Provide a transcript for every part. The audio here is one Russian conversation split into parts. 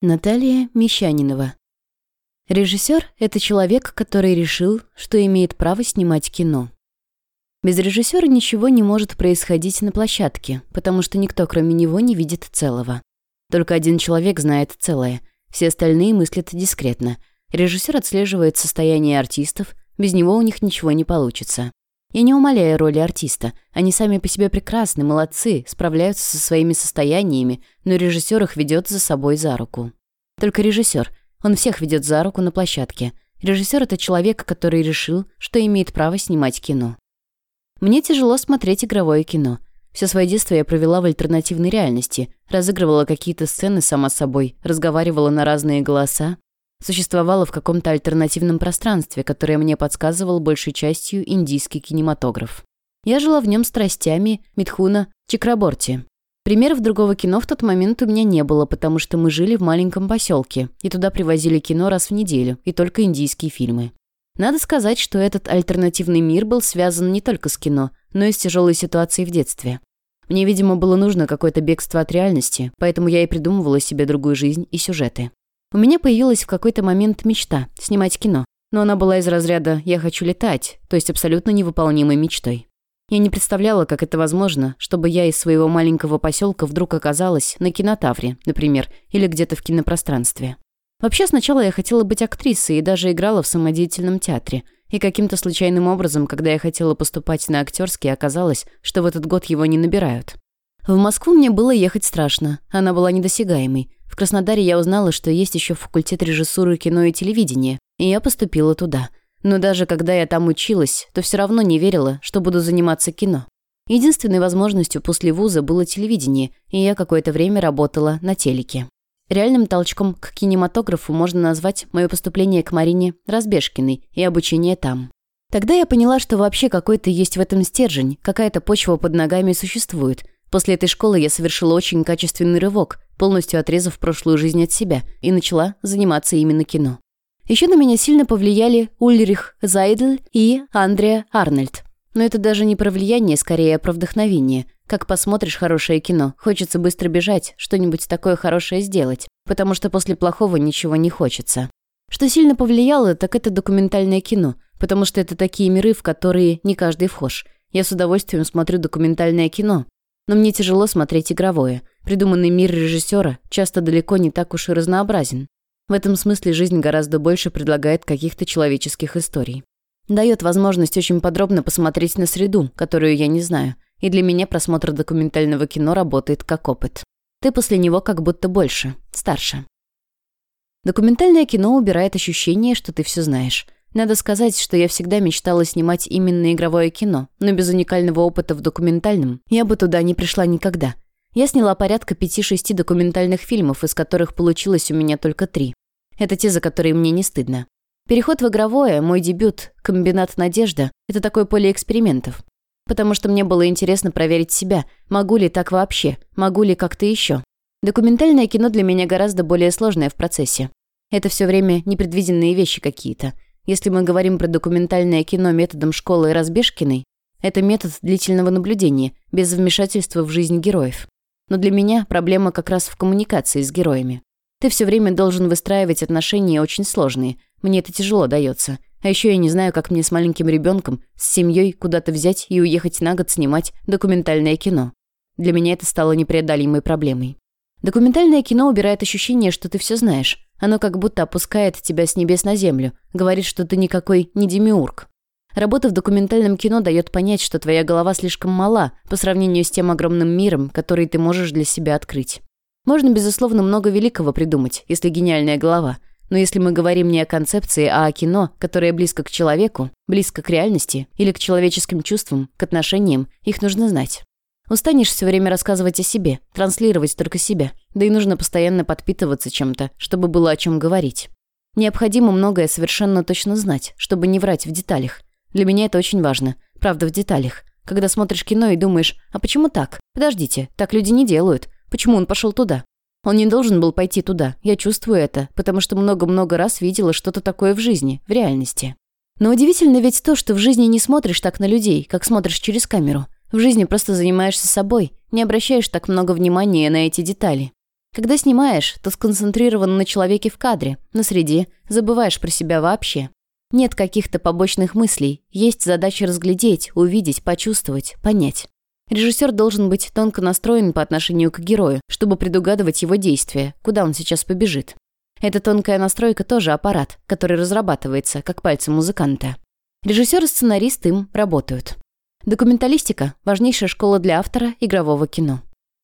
Наталья Мещанинова. Режиссер – это человек, который решил, что имеет право снимать кино. Без режиссера ничего не может происходить на площадке, потому что никто, кроме него, не видит целого. Только один человек знает целое, все остальные мыслят дискретно. Режиссер отслеживает состояние артистов, без него у них ничего не получится. Я не умаляю роли артиста. Они сами по себе прекрасны, молодцы, справляются со своими состояниями, но режиссер их ведет за собой за руку. Только режиссер. Он всех ведет за руку на площадке. Режиссер это человек, который решил, что имеет право снимать кино. Мне тяжело смотреть игровое кино. Все свое детство я провела в альтернативной реальности, разыгрывала какие-то сцены сама собой, разговаривала на разные голоса, существовала в каком-то альтернативном пространстве, которое мне подсказывал большей частью индийский кинематограф. Я жила в нем страстями Митхуна Чакраборти. Примеров другого кино в тот момент у меня не было, потому что мы жили в маленьком поселке, и туда привозили кино раз в неделю, и только индийские фильмы. Надо сказать, что этот альтернативный мир был связан не только с кино, но и с тяжелой ситуацией в детстве. Мне, видимо, было нужно какое-то бегство от реальности, поэтому я и придумывала себе другую жизнь и сюжеты. У меня появилась в какой-то момент мечта – снимать кино. Но она была из разряда «я хочу летать», то есть абсолютно невыполнимой мечтой. Я не представляла, как это возможно, чтобы я из своего маленького поселка вдруг оказалась на кинотавре, например, или где-то в кинопространстве. Вообще, сначала я хотела быть актрисой и даже играла в самодеятельном театре. И каким-то случайным образом, когда я хотела поступать на актерский, оказалось, что в этот год его не набирают. В Москву мне было ехать страшно, она была недосягаемой. В Краснодаре я узнала, что есть еще факультет режиссуры кино и телевидения, и я поступила туда. Но даже когда я там училась, то все равно не верила, что буду заниматься кино. Единственной возможностью после вуза было телевидение, и я какое-то время работала на телеке. Реальным толчком к кинематографу можно назвать мое поступление к Марине Разбежкиной и обучение там. Тогда я поняла, что вообще какой-то есть в этом стержень, какая-то почва под ногами существует. После этой школы я совершила очень качественный рывок, полностью отрезав прошлую жизнь от себя, и начала заниматься именно кино. Еще на меня сильно повлияли Ульрих Зайдл и Андреа Арнольд. Но это даже не про влияние, скорее про вдохновение. Как посмотришь хорошее кино, хочется быстро бежать, что-нибудь такое хорошее сделать, потому что после плохого ничего не хочется. Что сильно повлияло, так это документальное кино, потому что это такие миры, в которые не каждый вхож. Я с удовольствием смотрю документальное кино, но мне тяжело смотреть игровое. Придуманный мир режиссера часто далеко не так уж и разнообразен. В этом смысле жизнь гораздо больше предлагает каких-то человеческих историй. Дает возможность очень подробно посмотреть на среду, которую я не знаю. И для меня просмотр документального кино работает как опыт. Ты после него как будто больше, старше. Документальное кино убирает ощущение, что ты все знаешь. Надо сказать, что я всегда мечтала снимать именно игровое кино, но без уникального опыта в документальном я бы туда не пришла никогда. Я сняла порядка пяти-шести документальных фильмов, из которых получилось у меня только три. Это те, за которые мне не стыдно. Переход в игровое, мой дебют, комбинат «Надежда» — это такое поле экспериментов. Потому что мне было интересно проверить себя, могу ли так вообще, могу ли как-то еще. Документальное кино для меня гораздо более сложное в процессе. Это все время непредвиденные вещи какие-то — если мы говорим про документальное кино методом школы Разбежкиной, это метод длительного наблюдения, без вмешательства в жизнь героев. Но для меня проблема как раз в коммуникации с героями. Ты все время должен выстраивать отношения очень сложные. Мне это тяжело дается. А еще я не знаю, как мне с маленьким ребенком, с семьей куда-то взять и уехать на год снимать документальное кино. Для меня это стало непреодолимой проблемой. Документальное кино убирает ощущение, что ты все знаешь. Оно как будто опускает тебя с небес на землю, говорит, что ты никакой не демиург. Работа в документальном кино дает понять, что твоя голова слишком мала по сравнению с тем огромным миром, который ты можешь для себя открыть. Можно, безусловно, много великого придумать, если гениальная голова. Но если мы говорим не о концепции, а о кино, которое близко к человеку, близко к реальности или к человеческим чувствам, к отношениям, их нужно знать. Устанешь все время рассказывать о себе, транслировать только себя. Да и нужно постоянно подпитываться чем-то, чтобы было о чем говорить. Необходимо многое совершенно точно знать, чтобы не врать в деталях. Для меня это очень важно. Правда, в деталях. Когда смотришь кино и думаешь, а почему так? Подождите, так люди не делают. Почему он пошел туда? Он не должен был пойти туда. Я чувствую это, потому что много-много раз видела что-то такое в жизни, в реальности. Но удивительно ведь то, что в жизни не смотришь так на людей, как смотришь через камеру. В жизни просто занимаешься собой, не обращаешь так много внимания на эти детали. Когда снимаешь, то сконцентрирован на человеке в кадре, на среде, забываешь про себя вообще. Нет каких-то побочных мыслей, есть задача разглядеть, увидеть, почувствовать, понять. Режиссер должен быть тонко настроен по отношению к герою, чтобы предугадывать его действия, куда он сейчас побежит. Эта тонкая настройка тоже аппарат, который разрабатывается, как пальцы музыканта. Режиссер и сценарист им работают. Документалистика – важнейшая школа для автора игрового кино.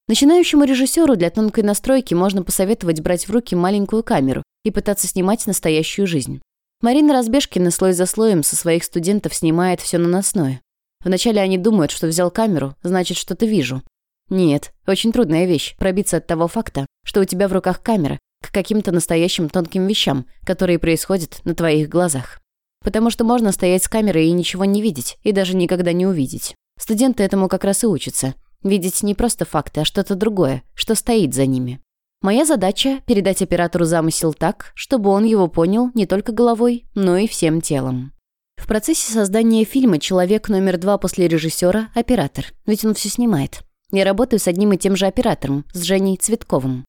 Начинающему режиссеру для тонкой настройки можно посоветовать брать в руки маленькую камеру и пытаться снимать настоящую жизнь. Марина Разбежкина слой за слоем со своих студентов снимает все наносное. Вначале они думают, что взял камеру, значит, что-то вижу. Нет, очень трудная вещь – пробиться от того факта, что у тебя в руках камера, к каким-то настоящим тонким вещам, которые происходят на твоих глазах. Потому что можно стоять с камерой и ничего не видеть, и даже никогда не увидеть. Студенты этому как раз и учатся. Видеть не просто факты, а что-то другое, что стоит за ними. Моя задача – передать оператору замысел так, чтобы он его понял не только головой, но и всем телом. В процессе создания фильма человек номер два после режиссера – оператор, ведь он все снимает. Я работаю с одним и тем же оператором, с Женей Цветковым.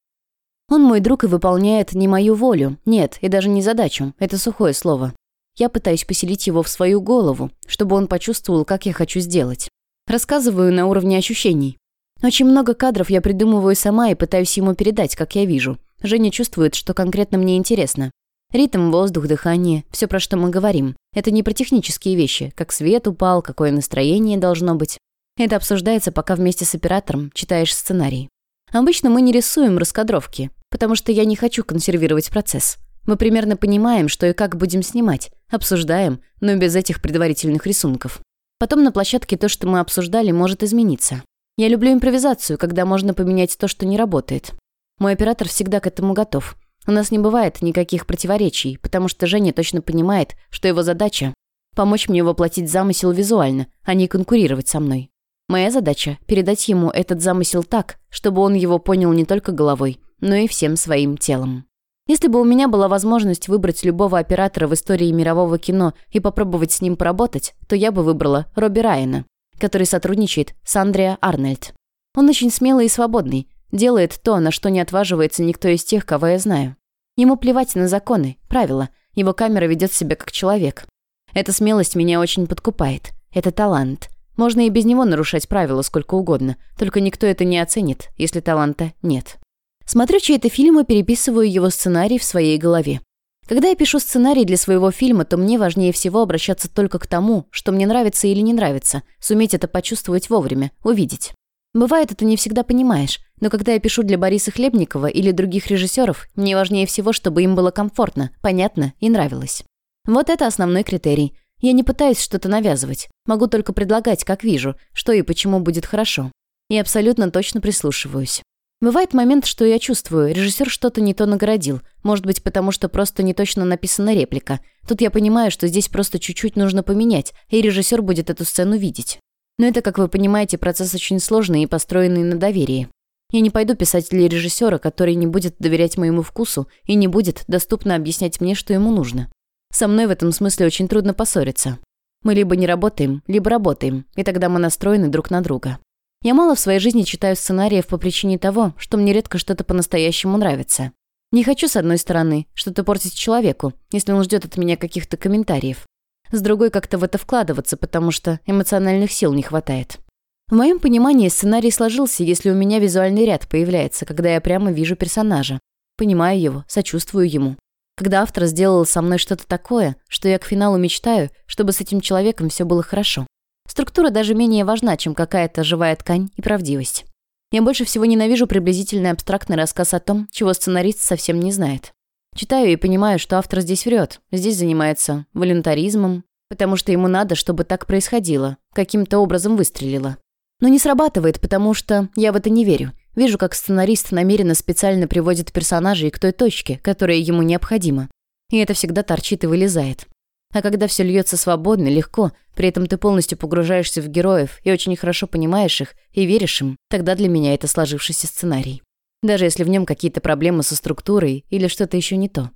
Он мой друг и выполняет не мою волю, нет, и даже не задачу, это сухое слово. Я пытаюсь поселить его в свою голову, чтобы он почувствовал, как я хочу сделать. Рассказываю на уровне ощущений. Очень много кадров я придумываю сама и пытаюсь ему передать, как я вижу. Женя чувствует, что конкретно мне интересно. Ритм, воздух, дыхание – все, про что мы говорим. Это не про технические вещи, как свет упал, какое настроение должно быть. Это обсуждается, пока вместе с оператором читаешь сценарий. Обычно мы не рисуем раскадровки, потому что я не хочу консервировать процесс. Мы примерно понимаем, что и как будем снимать, обсуждаем, но без этих предварительных рисунков. Потом на площадке то, что мы обсуждали, может измениться. Я люблю импровизацию, когда можно поменять то, что не работает. Мой оператор всегда к этому готов. У нас не бывает никаких противоречий, потому что Женя точно понимает, что его задача – помочь мне воплотить замысел визуально, а не конкурировать со мной. Моя задача – передать ему этот замысел так, чтобы он его понял не только головой, но и всем своим телом. Если бы у меня была возможность выбрать любого оператора в истории мирового кино и попробовать с ним поработать, то я бы выбрала Робби Райана, который сотрудничает с Андреа Арнольд. Он очень смелый и свободный, Делает то, на что не отваживается никто из тех, кого я знаю. Ему плевать на законы, правила. Его камера ведет себя как человек. Эта смелость меня очень подкупает. Это талант. Можно и без него нарушать правила сколько угодно, только никто это не оценит, если таланта нет. Смотрю чьи-то фильмы, переписываю его сценарий в своей голове. Когда я пишу сценарий для своего фильма, то мне важнее всего обращаться только к тому, что мне нравится или не нравится, суметь это почувствовать вовремя, увидеть. Бывает, это не всегда понимаешь, но когда я пишу для Бориса Хлебникова или других режиссеров, мне важнее всего, чтобы им было комфортно, понятно и нравилось. Вот это основной критерий. Я не пытаюсь что-то навязывать. Могу только предлагать, как вижу, что и почему будет хорошо. И абсолютно точно прислушиваюсь. Бывает момент, что я чувствую, режиссер что-то не то наградил. Может быть, потому что просто не точно написана реплика. Тут я понимаю, что здесь просто чуть-чуть нужно поменять, и режиссер будет эту сцену видеть. Но это, как вы понимаете, процесс очень сложный и построенный на доверии. Я не пойду писать для режиссера, который не будет доверять моему вкусу и не будет доступно объяснять мне, что ему нужно. Со мной в этом смысле очень трудно поссориться. Мы либо не работаем, либо работаем, и тогда мы настроены друг на друга. Я мало в своей жизни читаю сценариев по причине того, что мне редко что-то по-настоящему нравится. Не хочу, с одной стороны, что-то портить человеку, если он ждет от меня каких-то комментариев. С другой как-то в это вкладываться, потому что эмоциональных сил не хватает. В моем понимании сценарий сложился, если у меня визуальный ряд появляется, когда я прямо вижу персонажа. Понимаю его, сочувствую ему. Когда автор сделал со мной что-то такое, что я к финалу мечтаю, чтобы с этим человеком все было хорошо. Структура даже менее важна, чем какая-то живая ткань и правдивость. Я больше всего ненавижу приблизительный абстрактный рассказ о том, чего сценарист совсем не знает. Читаю и понимаю, что автор здесь врет, здесь занимается волюнтаризмом, потому что ему надо, чтобы так происходило, каким-то образом выстрелило. Но не срабатывает, потому что я в это не верю. Вижу, как сценарист намеренно специально приводит персонажей к той точке, которая ему необходима. И это всегда торчит и вылезает. А когда все льется свободно, легко, при этом ты полностью погружаешься в героев и очень хорошо понимаешь их и веришь им, тогда для меня это сложившийся сценарий. Даже если в нем какие-то проблемы со структурой или что-то еще не то.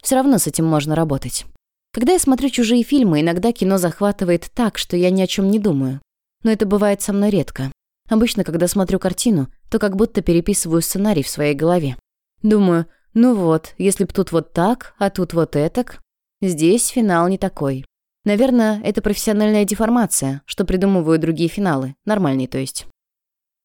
Все равно с этим можно работать. Когда я смотрю чужие фильмы, иногда кино захватывает так, что я ни о чем не думаю но это бывает со мной редко. Обычно, когда смотрю картину, то как будто переписываю сценарий в своей голове. Думаю, ну вот, если б тут вот так, а тут вот этак. Здесь финал не такой. Наверное, это профессиональная деформация, что придумывают другие финалы, нормальные то есть.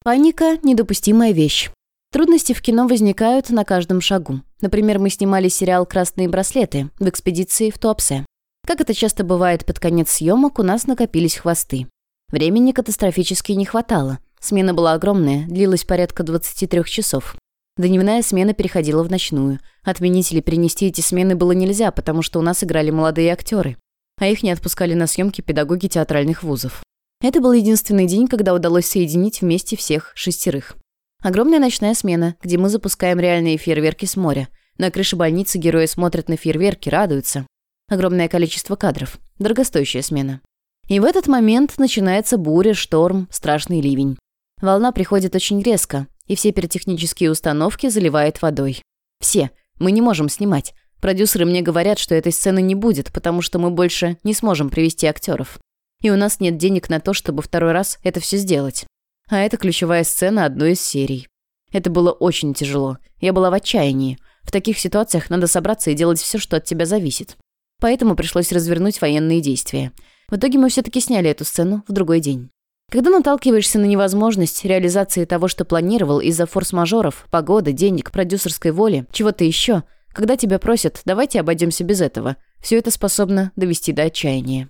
Паника – недопустимая вещь. Трудности в кино возникают на каждом шагу. Например, мы снимали сериал «Красные браслеты» в экспедиции в Туапсе. Как это часто бывает под конец съемок, у нас накопились хвосты. Времени катастрофически не хватало. Смена была огромная, длилась порядка 23 часов. Дневная смена переходила в ночную. Отменить или перенести эти смены было нельзя, потому что у нас играли молодые актеры, а их не отпускали на съемки педагоги театральных вузов. Это был единственный день, когда удалось соединить вместе всех шестерых. Огромная ночная смена, где мы запускаем реальные фейерверки с моря. На крыше больницы герои смотрят на фейерверки, радуются. Огромное количество кадров. Дорогостоящая смена. И в этот момент начинается буря, шторм, страшный ливень. Волна приходит очень резко, и все пиротехнические установки заливает водой. Все. Мы не можем снимать. Продюсеры мне говорят, что этой сцены не будет, потому что мы больше не сможем привести актеров. И у нас нет денег на то, чтобы второй раз это все сделать. А это ключевая сцена одной из серий. Это было очень тяжело. Я была в отчаянии. В таких ситуациях надо собраться и делать все, что от тебя зависит. Поэтому пришлось развернуть военные действия. В итоге мы все-таки сняли эту сцену в другой день. Когда наталкиваешься на невозможность реализации того, что планировал из-за форс-мажоров, погоды, денег, продюсерской воли, чего-то еще, когда тебя просят «давайте обойдемся без этого», все это способно довести до отчаяния.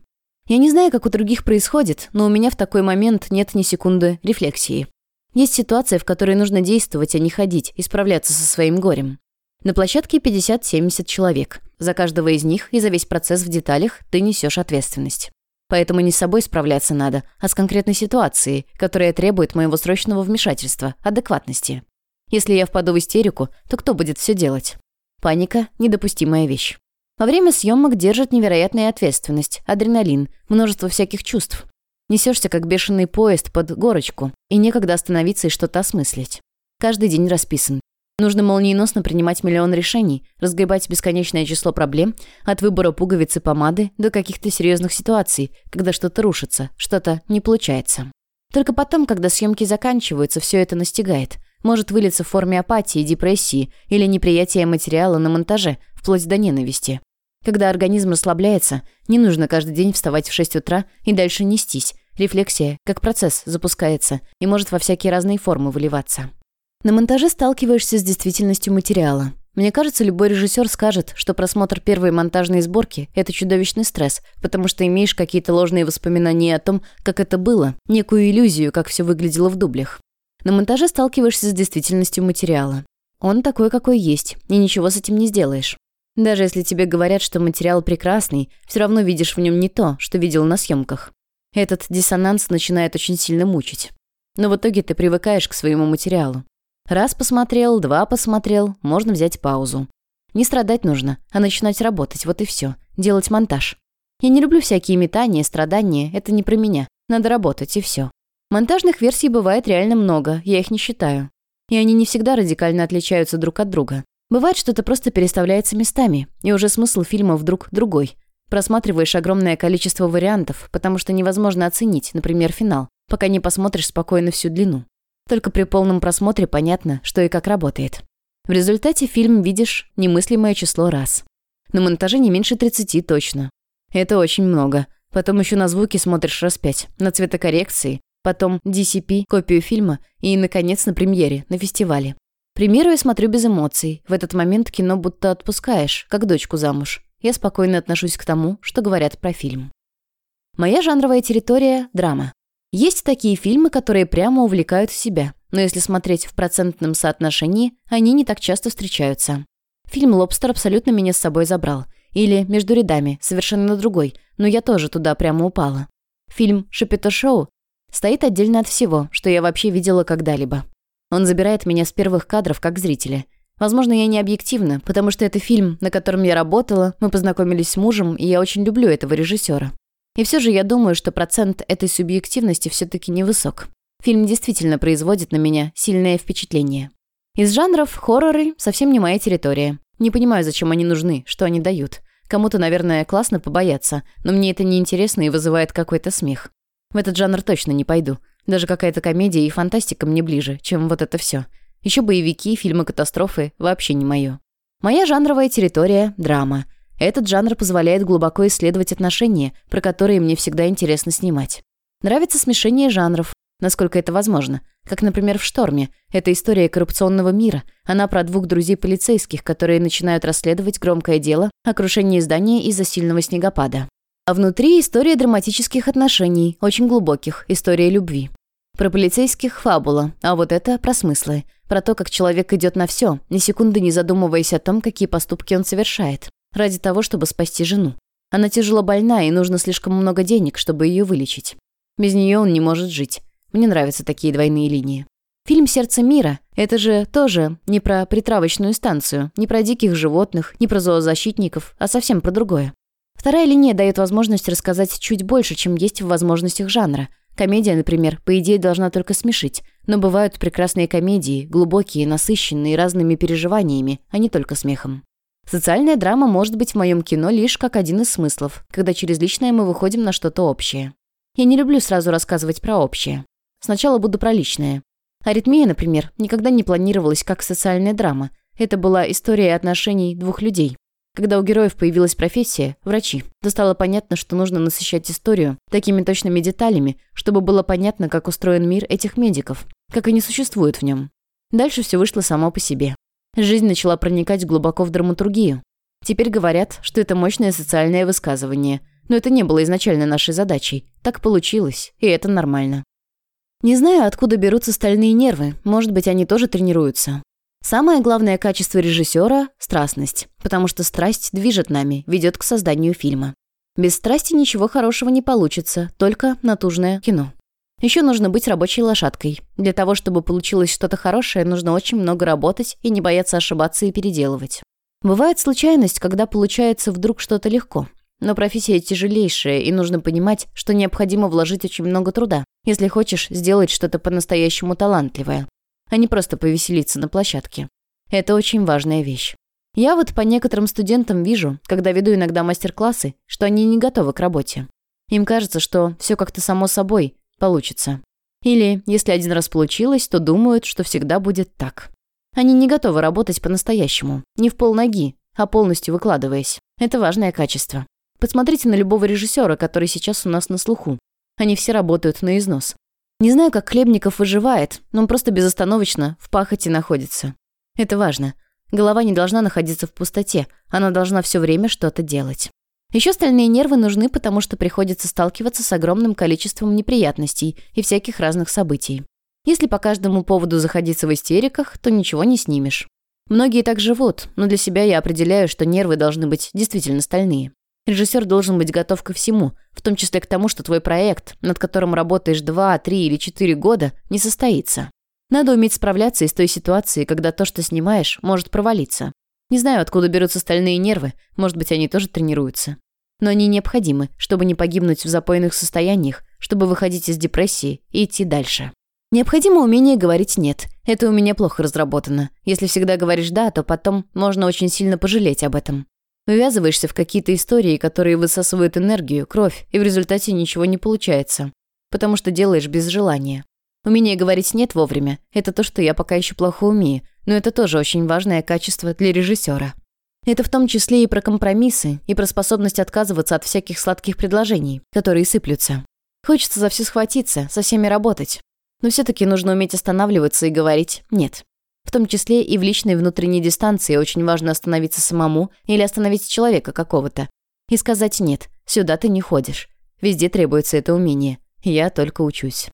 Я не знаю, как у других происходит, но у меня в такой момент нет ни секунды рефлексии. Есть ситуация, в которой нужно действовать, а не ходить, и справляться со своим горем. На площадке 50-70 человек. За каждого из них и за весь процесс в деталях ты несешь ответственность. Поэтому не с собой справляться надо, а с конкретной ситуацией, которая требует моего срочного вмешательства, адекватности. Если я впаду в истерику, то кто будет все делать? Паника – недопустимая вещь. Во время съемок держит невероятная ответственность, адреналин, множество всяких чувств. Несешься как бешеный поезд под горочку, и некогда остановиться и что-то осмыслить. Каждый день расписан. Нужно молниеносно принимать миллион решений, разгребать бесконечное число проблем, от выбора пуговицы помады до каких-то серьезных ситуаций, когда что-то рушится, что-то не получается. Только потом, когда съемки заканчиваются, все это настигает. Может вылиться в форме апатии, депрессии или неприятия материала на монтаже, вплоть до ненависти. Когда организм расслабляется, не нужно каждый день вставать в 6 утра и дальше нестись. Рефлексия, как процесс, запускается и может во всякие разные формы выливаться. На монтаже сталкиваешься с действительностью материала. Мне кажется, любой режиссер скажет, что просмотр первой монтажной сборки – это чудовищный стресс, потому что имеешь какие-то ложные воспоминания о том, как это было, некую иллюзию, как все выглядело в дублях. На монтаже сталкиваешься с действительностью материала. Он такой, какой есть, и ничего с этим не сделаешь. Даже если тебе говорят, что материал прекрасный, все равно видишь в нем не то, что видел на съемках. Этот диссонанс начинает очень сильно мучить. Но в итоге ты привыкаешь к своему материалу. Раз посмотрел, два посмотрел, можно взять паузу. Не страдать нужно, а начинать работать, вот и все. Делать монтаж. Я не люблю всякие метания, страдания, это не про меня. Надо работать, и все. Монтажных версий бывает реально много, я их не считаю. И они не всегда радикально отличаются друг от друга. Бывает, что-то просто переставляется местами, и уже смысл фильма вдруг другой. Просматриваешь огромное количество вариантов, потому что невозможно оценить, например, финал, пока не посмотришь спокойно всю длину. Только при полном просмотре понятно, что и как работает. В результате фильм видишь немыслимое число раз. На монтаже не меньше 30 точно. Это очень много. Потом еще на звуки смотришь раз пять, на цветокоррекции, потом DCP, копию фильма и, наконец, на премьере, на фестивале. Премьеру я смотрю без эмоций. В этот момент кино будто отпускаешь, как дочку замуж. Я спокойно отношусь к тому, что говорят про фильм. Моя жанровая территория – драма. Есть такие фильмы, которые прямо увлекают в себя, но если смотреть в процентном соотношении, они не так часто встречаются. Фильм «Лобстер» абсолютно меня с собой забрал. Или «Между рядами», совершенно другой, но я тоже туда прямо упала. Фильм «Шапито Шоу» стоит отдельно от всего, что я вообще видела когда-либо. Он забирает меня с первых кадров как зрителя. Возможно, я не объективна, потому что это фильм, на котором я работала, мы познакомились с мужем, и я очень люблю этого режиссера. И все же я думаю, что процент этой субъективности все-таки невысок. Фильм действительно производит на меня сильное впечатление. Из жанров хорроры совсем не моя территория. Не понимаю, зачем они нужны, что они дают. Кому-то, наверное, классно побояться, но мне это не интересно и вызывает какой-то смех. В этот жанр точно не пойду. Даже какая-то комедия и фантастика мне ближе, чем вот это все. Еще боевики, фильмы-катастрофы – вообще не мое. Моя жанровая территория – драма. Этот жанр позволяет глубоко исследовать отношения, про которые мне всегда интересно снимать. Нравится смешение жанров, насколько это возможно. Как, например, в «Шторме». Это история коррупционного мира. Она про двух друзей полицейских, которые начинают расследовать громкое дело о крушении здания из-за сильного снегопада. А внутри история драматических отношений, очень глубоких, история любви. Про полицейских фабула, а вот это про смыслы. Про то, как человек идет на все, ни секунды не задумываясь о том, какие поступки он совершает. Ради того, чтобы спасти жену. Она тяжело больна, и нужно слишком много денег, чтобы ее вылечить. Без нее он не может жить. Мне нравятся такие двойные линии. Фильм «Сердце мира» — это же тоже не про притравочную станцию, не про диких животных, не про зоозащитников, а совсем про другое. Вторая линия дает возможность рассказать чуть больше, чем есть в возможностях жанра. Комедия, например, по идее должна только смешить, но бывают прекрасные комедии, глубокие, насыщенные разными переживаниями, а не только смехом. Социальная драма может быть в моем кино лишь как один из смыслов, когда через личное мы выходим на что-то общее. Я не люблю сразу рассказывать про общее. Сначала буду про личное. Аритмия, например, никогда не планировалась как социальная драма. Это была история отношений двух людей. Когда у героев появилась профессия – врачи, то стало понятно, что нужно насыщать историю такими точными деталями, чтобы было понятно, как устроен мир этих медиков, как они существуют в нем. Дальше все вышло само по себе. Жизнь начала проникать глубоко в драматургию. Теперь говорят, что это мощное социальное высказывание, но это не было изначально нашей задачей. Так получилось, и это нормально. Не знаю, откуда берутся стальные нервы, может быть, они тоже тренируются. Самое главное качество режиссера – страстность, потому что страсть движет нами, ведет к созданию фильма. Без страсти ничего хорошего не получится, только натужное кино. Еще нужно быть рабочей лошадкой. Для того, чтобы получилось что-то хорошее, нужно очень много работать и не бояться ошибаться и переделывать. Бывает случайность, когда получается вдруг что-то легко. Но профессия тяжелейшая, и нужно понимать, что необходимо вложить очень много труда, если хочешь сделать что-то по-настоящему талантливое, а не просто повеселиться на площадке. Это очень важная вещь. Я вот по некоторым студентам вижу, когда веду иногда мастер-классы, что они не готовы к работе. Им кажется, что все как-то само собой получится. Или, если один раз получилось, то думают, что всегда будет так. Они не готовы работать по-настоящему, не в полноги, а полностью выкладываясь. Это важное качество. Посмотрите на любого режиссера, который сейчас у нас на слуху. Они все работают на износ. Не знаю, как Хлебников выживает, но он просто безостановочно в пахоте находится. Это важно. Голова не должна находиться в пустоте, она должна все время что-то делать. Еще стальные нервы нужны, потому что приходится сталкиваться с огромным количеством неприятностей и всяких разных событий. Если по каждому поводу заходиться в истериках, то ничего не снимешь. Многие так живут, но для себя я определяю, что нервы должны быть действительно стальные. Режиссер должен быть готов ко всему, в том числе к тому, что твой проект, над которым работаешь 2, 3 или 4 года, не состоится. Надо уметь справляться из той ситуации, когда то, что снимаешь, может провалиться. Не знаю, откуда берутся стальные нервы, может быть, они тоже тренируются. Но они необходимы, чтобы не погибнуть в запойных состояниях, чтобы выходить из депрессии и идти дальше. Необходимо умение говорить «нет». Это у меня плохо разработано. Если всегда говоришь «да», то потом можно очень сильно пожалеть об этом. Ввязываешься в какие-то истории, которые высасывают энергию, кровь, и в результате ничего не получается. Потому что делаешь без желания. Умение говорить «нет» вовремя – это то, что я пока еще плохо умею, но это тоже очень важное качество для режиссера. Это в том числе и про компромиссы, и про способность отказываться от всяких сладких предложений, которые сыплются. Хочется за все схватиться, со всеми работать. Но все таки нужно уметь останавливаться и говорить «нет». В том числе и в личной внутренней дистанции очень важно остановиться самому или остановить человека какого-то. И сказать «нет, сюда ты не ходишь». Везде требуется это умение. Я только учусь.